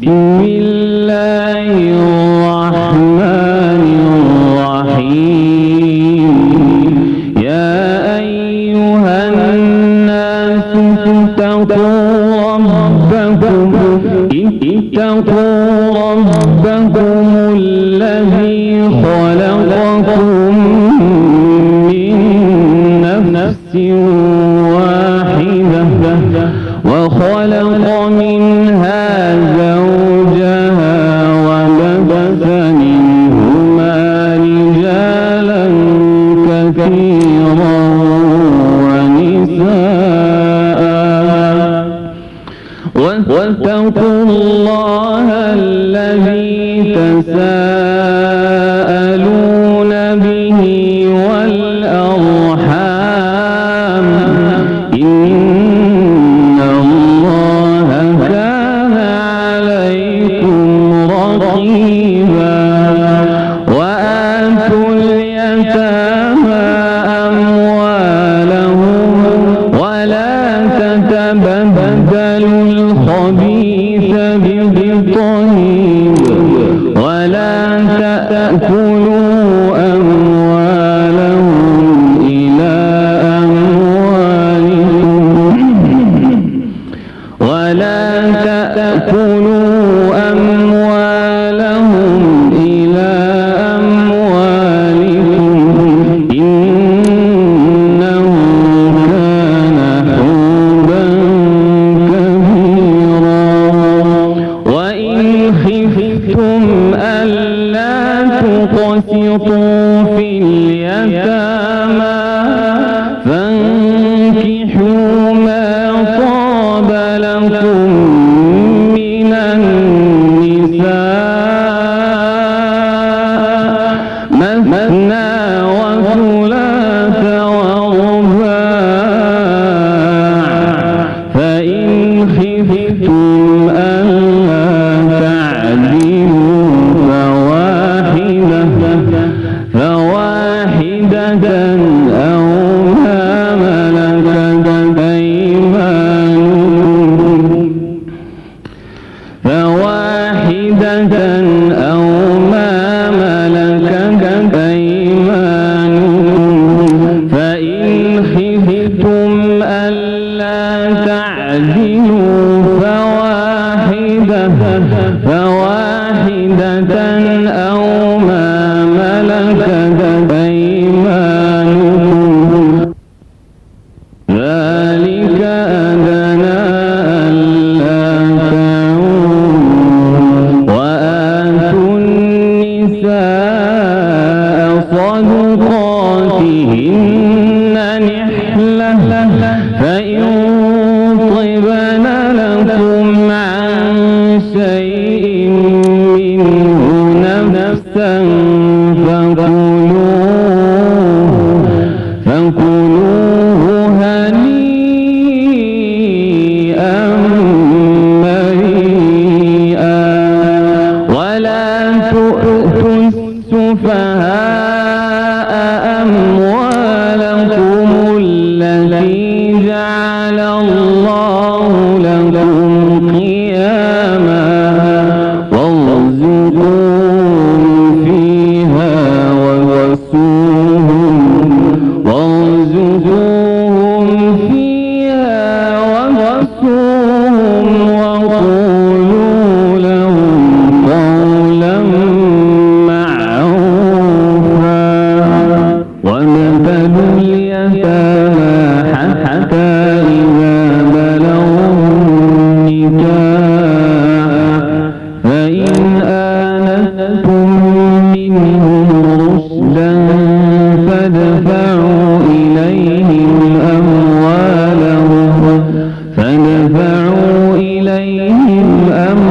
بسم الله أم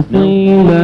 نصيبا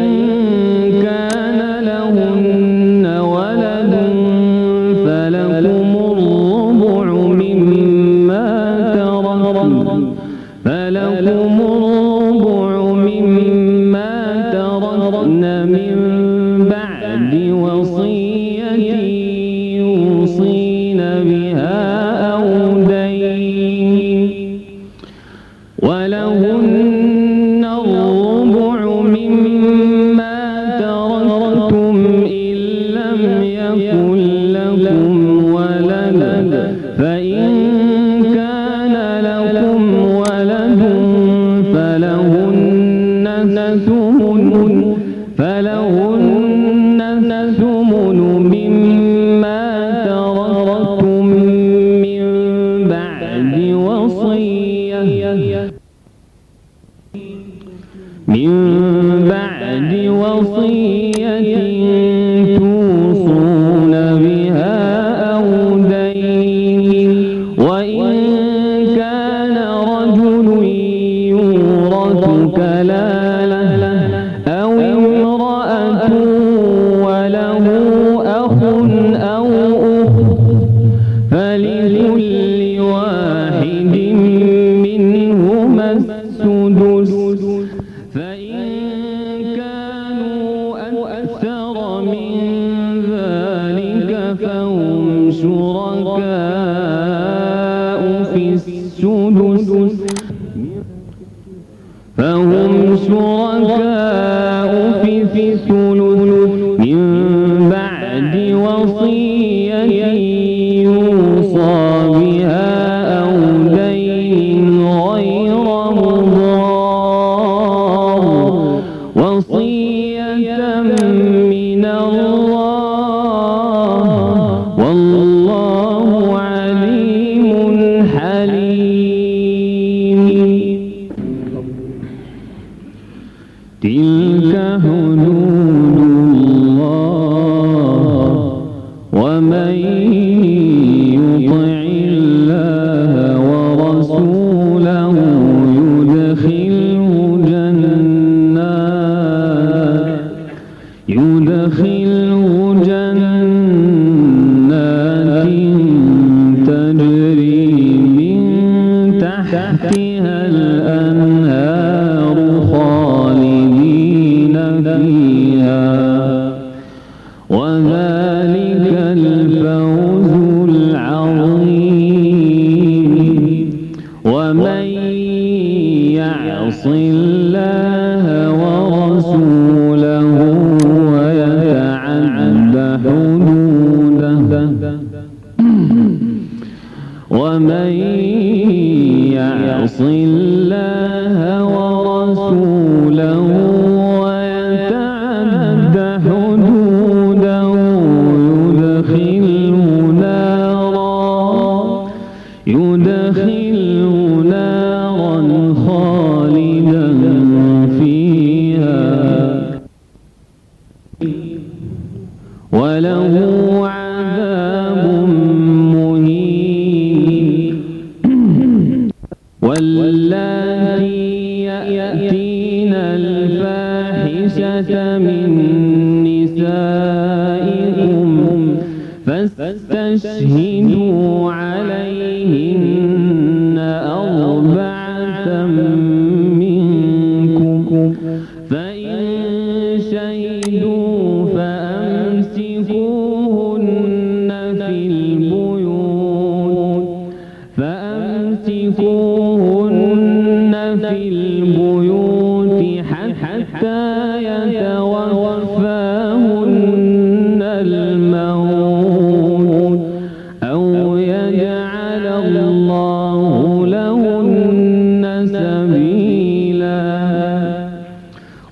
mm. فاستشهدوا عليهن أربعة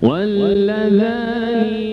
واللذان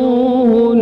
وعاشروهن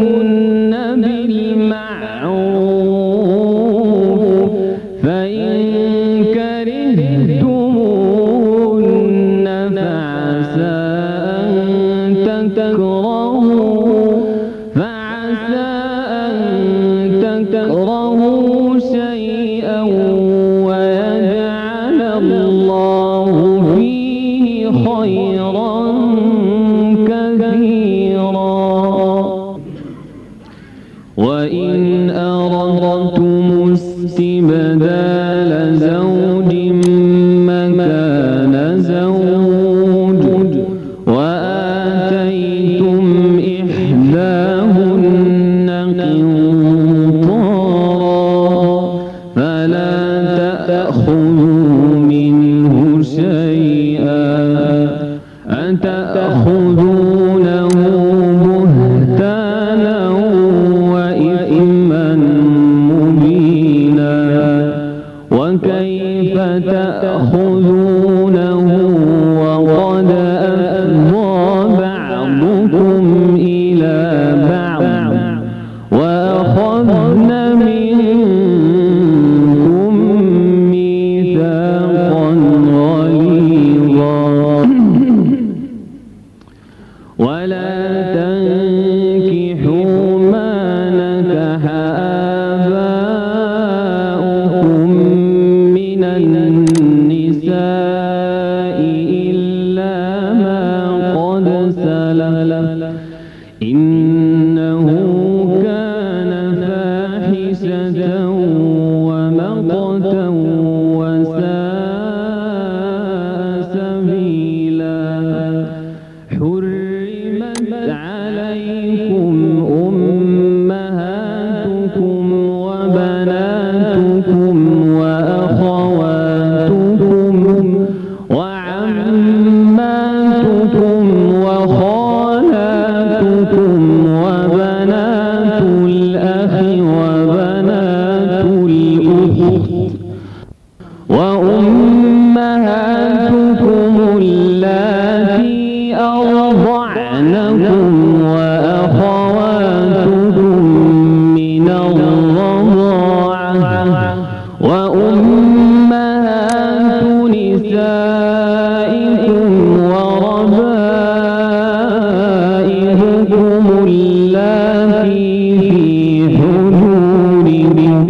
الرضاعة وأمهات نسائكم وربائبكم اللاتي في حجوركم